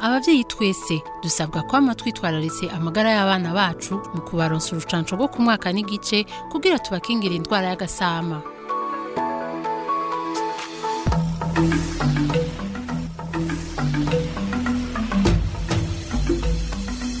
ababyeyi twese dusabwa kwama twitwararise amagara y'abana bacu mu kubaronsa urucanco rwo ku mwaka n'igice kugira tubakingira indwara y'agasama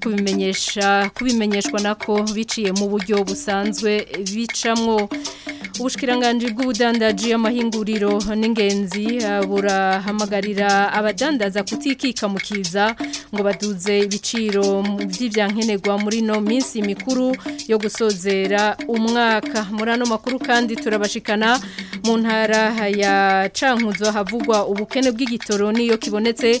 kubimenyeshwa nako biciye mu buryo busanzwe bicamwo ubushyirangange bw'ubudandaji amahinguriro n'ingenzi uh, burahamagarira abadandaza kutikika mu kiza ngo baduze ibiciro by'ibyankenerwa muri ino minsi mikuru yo gusozera umwaka muri ano makuru kandi turabashikana mu ntara ya cankuzo havugwa ubukene bw'igitoro n'iyo kibonetse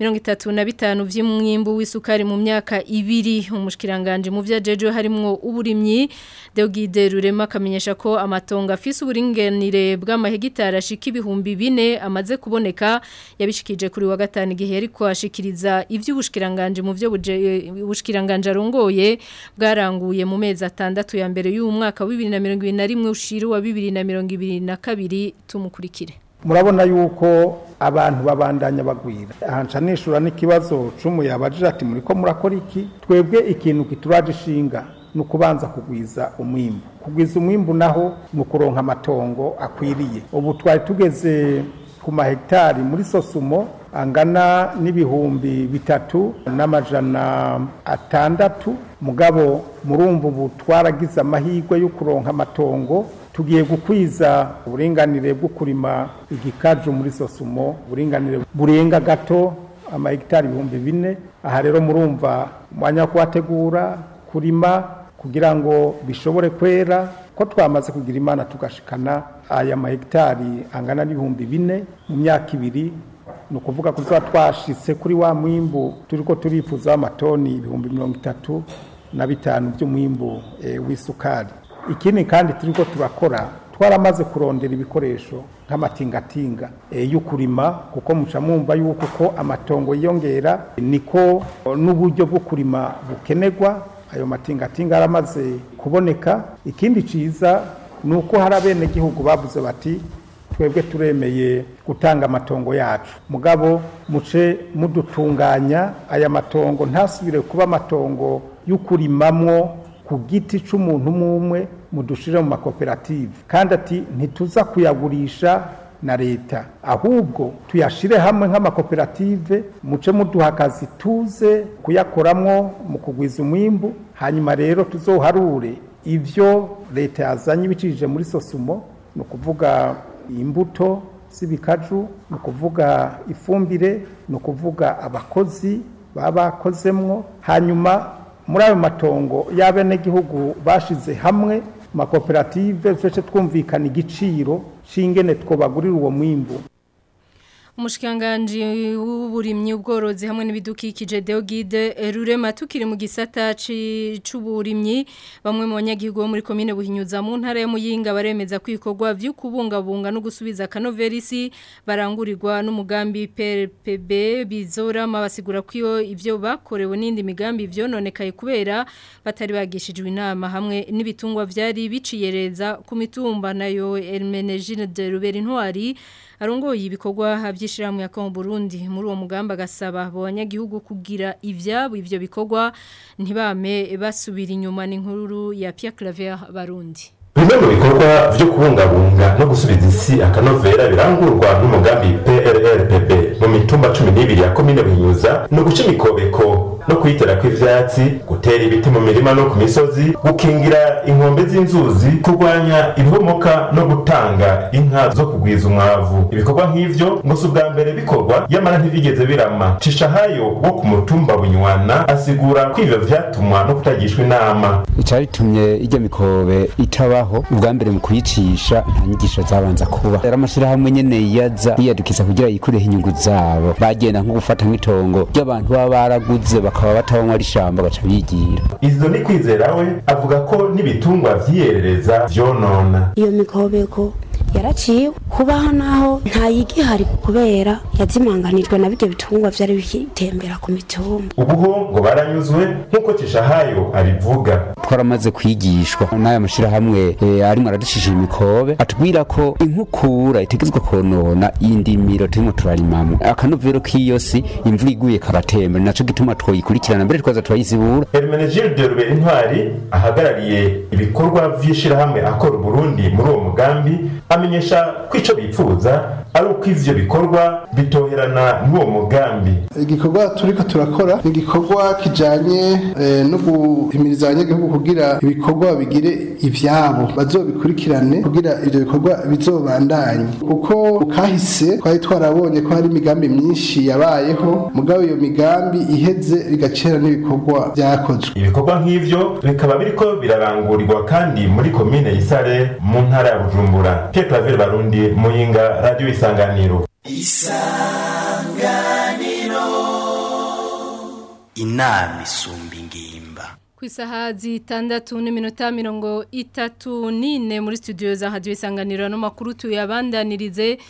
35 vy'umwimbu w'isukari mu myaka ibiri umushikiranganje mu vyajeje harimo uburimyi Deogide Rurema kamenyesha ko amatongo afise uburinganire bw'amahegitara ashika ibihumbi 4 amaze kuboneka yabishikije kuri wa gatanu gihe ariko ashikiriza ivy'ubushikiranganje mu vyo bushikiranganje arongoye bwaranguye mu mu mezi atandatu ya mbere y'umwaka wa bibiri na mirongo irindwi na rimwe ushira wa bibiri na mirongo ibiri na kabiri tumukurikire murabona yuko abantu babandanya bagwira ahanca n'ikibazo cy'umuyaga agira ati muri ko murakora iki twebwe ikintu kituraje ishinga ni ukubanza kugwiza umwimbu kugwiza umwimbu naho ni ukuronka amatongo akwiriye ubu twari tugeze ku mahegitari muri sosumo angana n'ibihumbi bitatu n'amajana atandatu mugabo murumva ubu twaragize amahirwe yo kuronka amatongo tugiye gukwiza uburinganire bwo kurima igikaju muri sosumo uburinganire burenga gato amahegitari ibihumbi bine aha rero murumva umwanya wo kuhategura kurima kugira ngo bishobore kwera ko twamaze kugira imana tugashikana aya mahegitari angana n'ibihumbi bine mu myaka ibiri ni ukuvuga ko tuba kuri wa mwimbu turi ko turifuza amatoni ibihumbi mirongo itatu na bitanu by'umwimbu eh, w'isukari Ikini kandi turi ko turakora twaramaze kurondera ibikoresho nk'amatingatinga eh, yo kurima kuko muca mwumva yuko uko amatongo yiyongera niko n'uburyo bwo kurima bukenegwa ayo matingatinga aramaze kuboneka ikindi cyiza ni uko hari abenegihugu bati twebwe turemeye gutanga amatongo yacu mugabo muce mudutunganya aya matongo ntasubire kuba amatongo y'ukurimamwo ku giti cy'umuntu umwe umwe mudushire mu makoperative kandi ati ntituza kuyagurisha na leta ahubwo tuyashyire hamwe nk'amakoperative muce muduha akazi tuze kuyakoramo mu kugwiza umwimbu hanyuma rero tuzoharure ibyo leta yazanye ibicishije muri sosumo ni ukuvuga imbuto z'ibikaju ni ukuvuga ifumbire ni ukuvuga abakozi baba bakozemwo hanyuma muri ayo matongo y'abenegihugu bashize hamwe amakoperative twese twumvikana igiciro cy'ingene twobagurira uwo mwimbu umushikiranganji w'uburimyi ubworozi hamwe n'ibidukikije Deogide Rurema tukiri mu gisata c'uburimyi bamwe mu banyagihugu bo muri komine Buhinyuza mu ntara ya Muyinga baremeza kwikorwa vyo kubungabunga no gusubiza kanoverisi barangurirwa n'umugambi PPB bizora mabasigura kwiyo ivyo bakorewe n'indi migambi vyononekaye kubera batari bagishijwe inama hamwe n'ibitungwa vyari biciyereza ku mitumba nayo Hermenegilde de Ntwari arongoye ibikorwa havye ry'ishyirahamwe ya mu Burundi muri uwo mugamba gasaba abanyagihugu kugira ibyabo ibyo bikorwa ntibame basubira inyuma n'inkuru ya Pierre Claver Barundi bimwe mu bikorwa byo kubungabunga no gusubiza isi akanovera birangurwa n'umugambi PRRPP mu mitumba cumi n'ibiri ya komine bunyuza ni uguca imikobeko no kwitera ibyatsi gutera ibiti mu mirima no ku misozi gukingira inkombe z'inzuzi kurwanya inkomoka no gutanga inka zo kugwiza umwavu ibikorwa nk’ibyo ngo si ubwa mbere bikorwa yamara ntibigeze birama cishahayo wo ku mutumba bunywana asigura ko ivyo vyatumwa no kutagishwa inama icaritumye ijya mikobe itabaho ubwa mbere mu kuyicisha nta nyigisho zabanza kuba yari amashyirahamwe nyene yaza yiyadukiza kugira yikureho inyungu zabo bagenda nko gufata nk'itongo ry'abantu baba baraguze bak bakaba bataho muri ishyamba baca bigira izo ni kwizera we avuga ko n'ibitungwa vyiyerereza vyonona iyo mikobeko yaraciye kubaho naho ntayigihari kubera yazimanganijwe na bibyo bitungwa byari bitembera ku mitungo. ubuho ngo baranyuzwe nk'uko kishahayo abivuga twaramaze kwigishwa n'aya mashyirahamwe eh, arimo aradushije imikobe atubwira ko inkukura itegetswe konona indimiro turimo turarimamo akanovero k'iyo si imvura iguye kabatembe nacyo gituma twayikurikirana mbere twaza turayizibura hermenegilde rubera intwari ahagarariye ibikorwa by'ishyirahamwe akora Burundi muri uwo mugambi amenyesha ko icyo bifuza ari uko ivyo bikorwa bitoherana n'uwo mugambi igikorwa turiko turakora ni igikorwa kijanye eh, no guhimiriza abanyagihugu kugira ibikorwa bigire ivyabo bazobikurikirane kugira ivyo bikorwa bizobandanye uko ukahise twari twarabonye ko hari imigambi myinshi yabayeho mugabo iyo migambi iheze bigacera n'ibikorwa byakozwe ibikorwa nk'ibyo bikaba ko birarangurirwa kandi muri komine isare mu ntara ya bujumbura Pierre Claver Barundi muyinga radio isa isanganiro isanganiro inama isumba ingimba ku isaha zitandatu n'iminota mirongo itatu n'ine muri studio za hadiyo isanganiro tu tuyabandanirize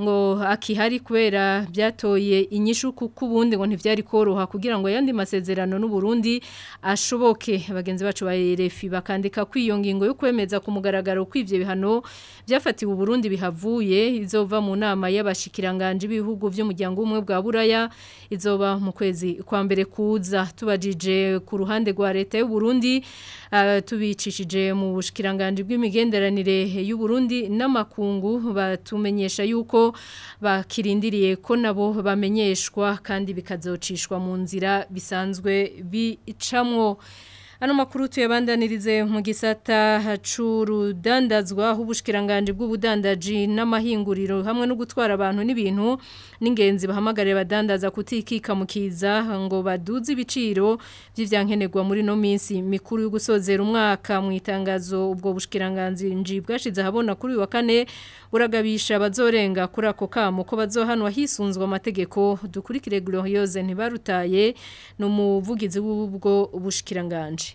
ngo akihari kubera byatoye inyishu kuko ngo ntibyari koroha kugira ngo yandi masezerano n'u Burundi ashoboke bagenzi bacu ba RFI bakandika kwiyo ngingo yo kwemeza ku mugaragaro kw'ivyo bihano byafatiwe u Burundi bihavuye izova mu nama y'abashikiranganje b'ibihugu by'umuryango umwe bwa buraya izoba mu kwezi kwa mbere kuza tubajije ku ruhande rwa leta y'u Burundi uh, tubicishije mu bushikiranganje bw'imigenderanire y'u Burundi n'amakungu batumenyesha yuko bakirindiriye ko nabo bamenyeshwa kandi bikazocishwa mu nzira bisanzwe bicamwo Ano makuru tuyabandanirize mu gisata c'urudandazwa h'ubushikiranganje bw'ubudandaji n'amahinguriro hamwe no gutwara abantu n'ibintu n'ingenzi bahamagariye badandaza kutikika mukiza ngo baduze ibiciro by'ivyankenerwa muri no minsi mikuru yo gusozera umwaka mu itangazo ubwo bushikiranganje bwashize ahabona kuri uyu wa kane buragabisha bazorenga kuri ako kamo ko bazohanwa hisunzwe amategeko dukurikire Glorieuse ntibarutaye no muvugizi w'ubwo bushikiranganje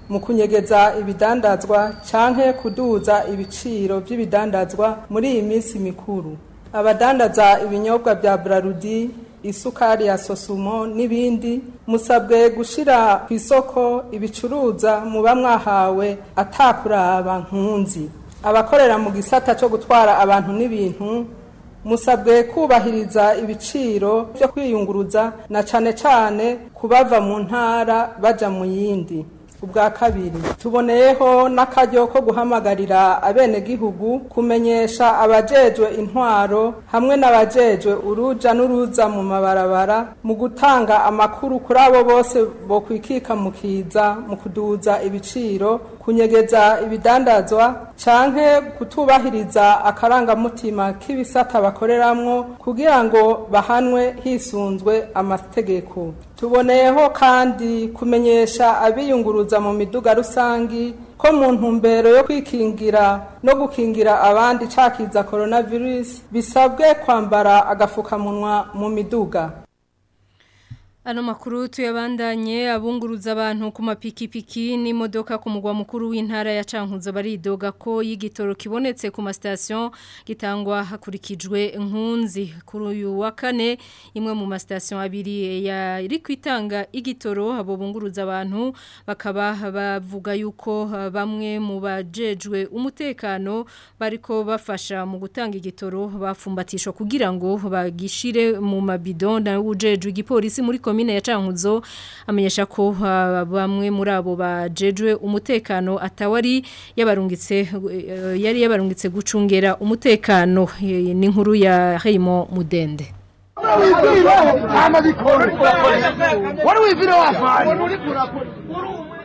mu kunyegeza ibidandazwa canke kuduza ibiciro by'ibidandazwa muri iyi minsi mikuru abadandaza ibinyobwa bya burarudi isukari ya sosumo n'ibindi musabwe gushyira ku isoko ibicuruza muba mwahawe atakuraba nkunzi abakorera mu gisata cyo gutwara abantu n'ibintu musabwe kubahiriza ibiciro byo kwiyunguruza na cyane cyane kubava mu ntara bajya mu yindi ubwa kabiri tuboneyeho n'akaryo ko guhamagarira abenegihugu kumenyesha abajejwe intwaro hamwe n'abajejwe uruja n'uruza mu mabarabara mu gutanga amakuru kuri abo bose bokwikika mu kiza mu kuduza ibiciro kunyegeza ibidandazwa canke kutubahiriza akarangamutima k'ibisata bakoreramwo kugira ngo bahanwe hisunzwe amategeko tuboneyeho kandi kumenyesha abiyunguruza mu miduga rusange ko mu ntumbero yo kwikingira no gukingira abandi cakiza coronavirus bisabwe kwambara agafukamunwa mu miduga Ano makuru tuyabandanye abunguruza abantu ku mapikipiki n'imodoka ku mugwa mukuru w'intara ya Cankuzo baridoga ko y'igitoro kibonetse ku ma gitangwa hakurikijwe nkunzi kuri uyu wa kane imwe mu ma station abiri yari kwitanga igitoro abo bunguruza abantu bakaba bavuga yuko bamwe mu bajejwe umutekano bariko bafasha mu gutanga igitoro bafumbatishwa kugira ngo bagishire mu mabido na ujejwe igipolisi muri komine ya Cankuzo amenyesha ko bamwe muri abo bajejwe umutekano atawari yabarungitse eh, yari yabarungitse gucungera umutekano eh, ni nkuru ya Raymond Mudende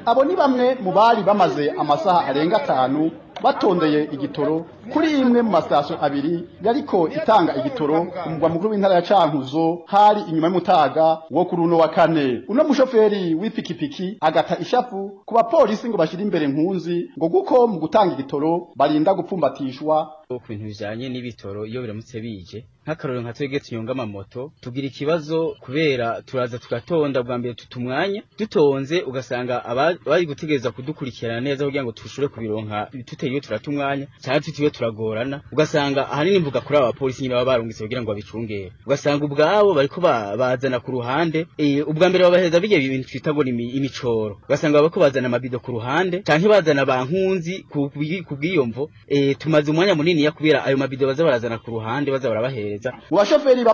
abo ni bamwe mu bari bamaze amasaha arenga atanu batondeye igitoro kuri imwe mu masitasiyo abiri yariko itanga igitoro umugwa mukuru w'intara ya cankuzo hari inyuma y'umutaga wo kuri uno wa kane uno mushoferi w'ipikipiki agata ishapu ku bapolisi ngo bashyire imbere nkunzi ngo kuko mu gutanga igitoro barinda gupfumbatishwa ku bintu bijyanye n'ibitoro iyo biramutse bije nk'akarorero nka twebwe tunyonga amamoto tugira ikibazo kubera turaza tugatonda bwa mbere tutumwanya dutonze ugasanga abari gutegereza kudukurikirana neza kugira ngo tushobore kubironka tutiriwe turata umwanya cyangwa tutiriwe turagorana ugasanga ahanini mvuga kuri aba bapolisi nyine baba barungitse kugira ngo babicungere ugasanga ubwabo bariko bazana ku ruhande eh, ubwa mbere babaheza bijya ibintu twita ngo imicoro ugasanga bariko bazana amabido ku ruhande canke bazana bankunzi ku bw'iyomvo eh, tumaze umwanya munini bininiya kubera ayo mabido baza barazana ku ruhande baza barabahereza mu bashoferi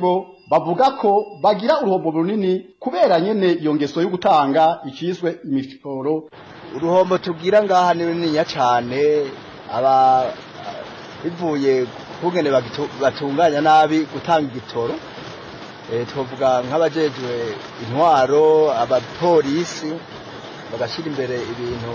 bo bavuga ko bagira uruhombo runini kubera nyene iyo ngeso yo gutanga ikizwe imiforo uruhombo tubwira ngaha ni runiniya cyane aba bivuye kugene batunganya nabi gutanga igitoro eh, twavuga nk'abajejwe intwaro abapolisi bagashyira imbere ibintu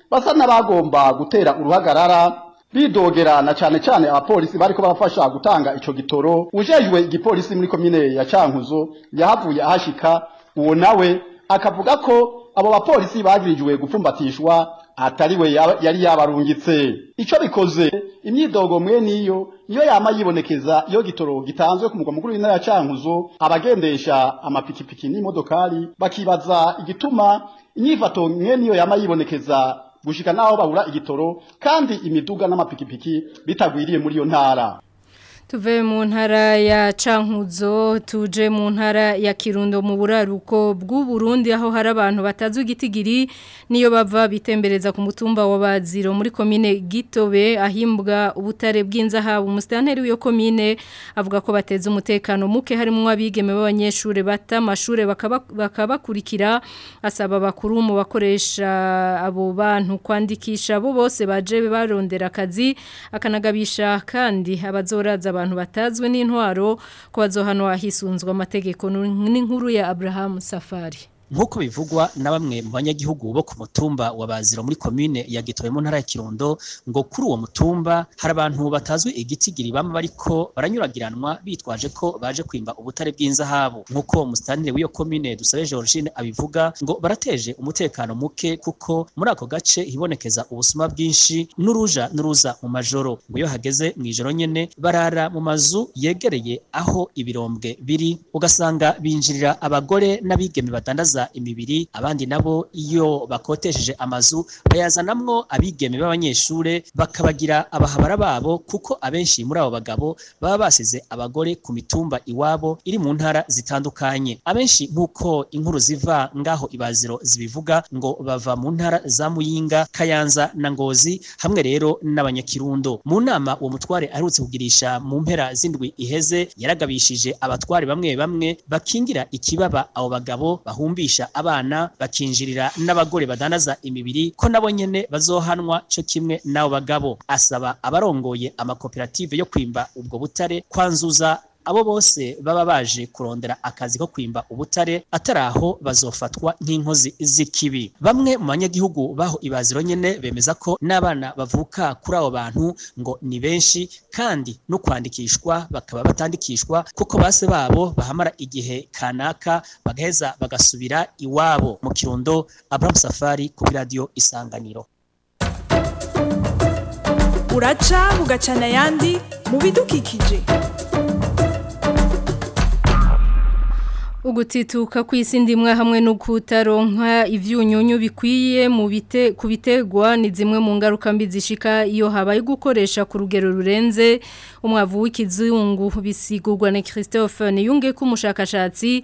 basa n'abagomba gutera uruhagarara bidogera cyane cyane abapolisi bariko babafasha gutanga icyo gitoro ujejwe igipolisi muri komine ya Cankuzo yahavuye ahashika uwo nawe akavuga ko abo bapolisi bagirijwe gupfumbatishwa we yari yabarungitse icyo bikoze imyidogo mwe niyo niyo yama yibonekeza iyo gitoro gitanzwe ku mugwa mukuru w'intara ya Cankuzo abagendesha amapikipiki n'imodokari bakibaza igituma inyifato mwe niyo yama yibonekeza gushika n'aho babura igitoro kandi imiduga n'amapikipiki bitagwiriye muri iyo ntara tuve mu ntara ya cankuzo tuje mu ntara ya kirundo mu buraruko Burundi aho hari abantu batazi igitigiri niyo bava bitembereza ku mutumba wa baziro muri komine gitobe ahimbwa ubutare bw'inzahabu umusitanteri w'iyo komine avuga ko bateze umutekano muke harimo abigeme b'abanyeshuri bata amashuri bakabakurikira asaba bakuru mu bakoresha abo bantu kwandikisha abo bose baje barondera akazi akanagabisha kandi abazoraza abantu batazwe n'intwaro ko bazohanwa hisunzwe amategeko n'inkuru ya Abraham Safari nk'uko bivugwa na bamwe mu banyagihugu bo ku mutumba wa Baziro muri komine ya Gitobe mu ntara ya Kirundo ngo kuri uwo mutumba hari abantu batazwi igitigiri bamwe ariko baranyuragiranwa bitwaje ko baje kwimba ubutare bw'inzahabu nk'uko umusitanire w'iyo komine dusabe Georgine abivuga ngo barateje umutekano muke kuko muri ako gace hibonekeza ubusuma bwinshi n'uruja n'uruza mu majoro ngo iyo hageze mu ijoro nyine barara mu mazu yegereye aho ibirombwe biri ugasanga binjirira abagore n'abigeme badandaza boza imibiri abandi nabo iyo bakotesheje amazu bayazanamwo abigeme babanyeshuri bakabagira abahabara babo kuko abenshi muri abo bagabo baba basize abagore ku mitumba iwabo iri mu ntara zitandukanye abenshi nk'uko inkuru ziva ngaho ibaziro zibivuga ngo bava mu ntara za Muyinga Kayanza na Ngozi hamwe rero n'abanyakirundo mu nama uwo mutware aherutse kugirisha mu mpera z'indwi iheze yaragabishije abatware bamwe bamwe bakingira ikibaba abo bagabo bahumbi bagurisha abana bakinjirira n'abagore badanaza imibiri ko nabo nyene bazohanwa cyo kimwe n'abo bagabo asaba abarongoye amakoperative yo kwimba ubwo butare kwanzuza abo bose baba baje kurondera akazi ko kwimba ubutare atari aho bazofatwa nk'inkozi z'ikibi bamwe mu banyagihugu baho ibaziro nyene bemeza ko n'abana bavuka kuri abo bantu ngo ni benshi kandi no kwandikishwa bakaba batandikishwa kuko base babo bahamara igihe kanaka bagaheza bagasubira iwabo mu kirundo Abraham Safari kuri radio Isanganiro uraca bugacana ayandi mu bidukikije ugutituka kw'isi ndimwe hamwe no kutaronka ivyunyunyu bikwiye mu bite kubitegwa ni zimwe mu ngaruka mbi zishika iyo habaye gukoresha ku rugero rurenze umwavu w'ikizungu bisigurwa na Christophe Niyunge kumushakashatsi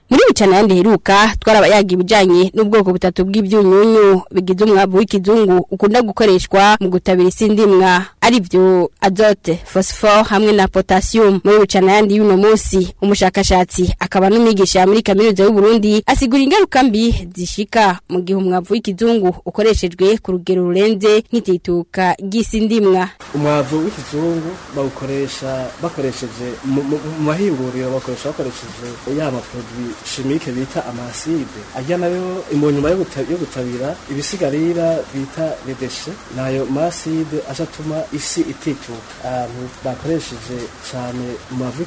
muri bucanayandi heruka twarabayaga ibijyanye n'ubwoko butatu bw'ibyunyunyu bigize umwabu w'ikizungu ukunda gukoreshwa mu gutabira isi ndimwa aribyo azote fosifo hamwe na potasiyumu muri bucanayandi y'uno munsi umushakashatsi akaba n'umwigisha muri kaminuza y'uburundi asigura ingaruka mbi zishika mu gihe umwavu w'ikizungu ukoreshejwe ku rugero rurenze nk'itituka ry'isi ndimwa umwavu w'ikizungu bawukoresha bakoresha bakoresheje mu mahinguriro bakoresha bakoresheje ya maporoduwi shimike bita amaside ajya nayo mu nyuma yo gutabira ibisigarira bita redeshe nayo maside aje atuma isi itituka ahantu bakoresheje cyane mu mavi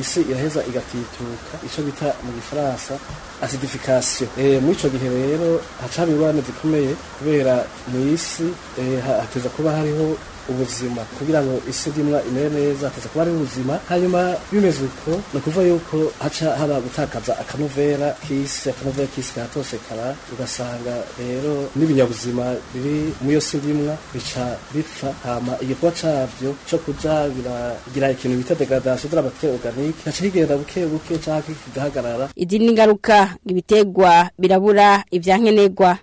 isi iraheza igatituka icyo bita mu gifaransa asidifikasiyo eh, muri icyo gihe rero haca ingorane zikomeye kubera mu isi eh, hateza kuba hariho ubuzima kugira ngo isi rimwa imere neza akaza kuba ari ubuzima hanyuma bimeze uko ni ukuvuga yuko haca haba gutakaza akanovera k'isi akanovera k'isi karatosekara ugasanga rero n'ibinyabuzima biri muri iyo si rimwa bica bipfa hama igikorwa cabyo co kuja biragira ikintu bita degradation de la matière organique kigenda buke buke canke kigahagarara izindi ngaruka ibitegwa birabura ivyankenerwa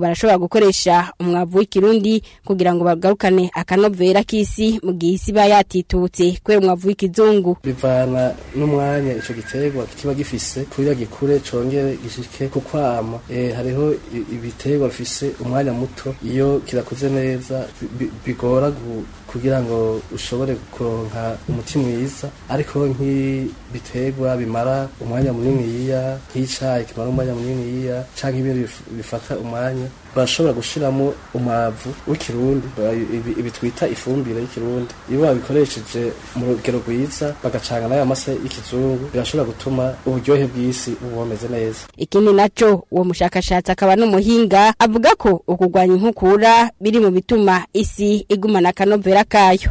barashobora gukoresha umwavu w'ikirundi kugira ngo garukane akanovera k'isi mu gihe isi iba yatitutse kubera umwavu w'ikizungu bivana n'umwanya icyo giterwa kiba gifise kugira gikure congere gishike ku kwama eh, hariho ibiterwa bifise umwanya muto iyo kirakuze neza bigora kugira ngo ushobore kuronka umuti mwiza ariko bitegwa bimara umwanya munini yiya nk'icyayi kimara umwanya munini iya cyangwa ibindi bifata umwanya bashobora gushiramo umwavu w'ikirundi ibi twita ifumbire y'ikirundi iyo babikoresheje mu rugero rwiza bagacanga n'aya masa y'ikizungu birashobora gutuma uburyohe bw'isi bubomeze neza ikindi naco uwo mushakashatsi akaba n'umuhinga avuga ko ukugwanya inkukura biri mu bituma isi igumana akanovera kayo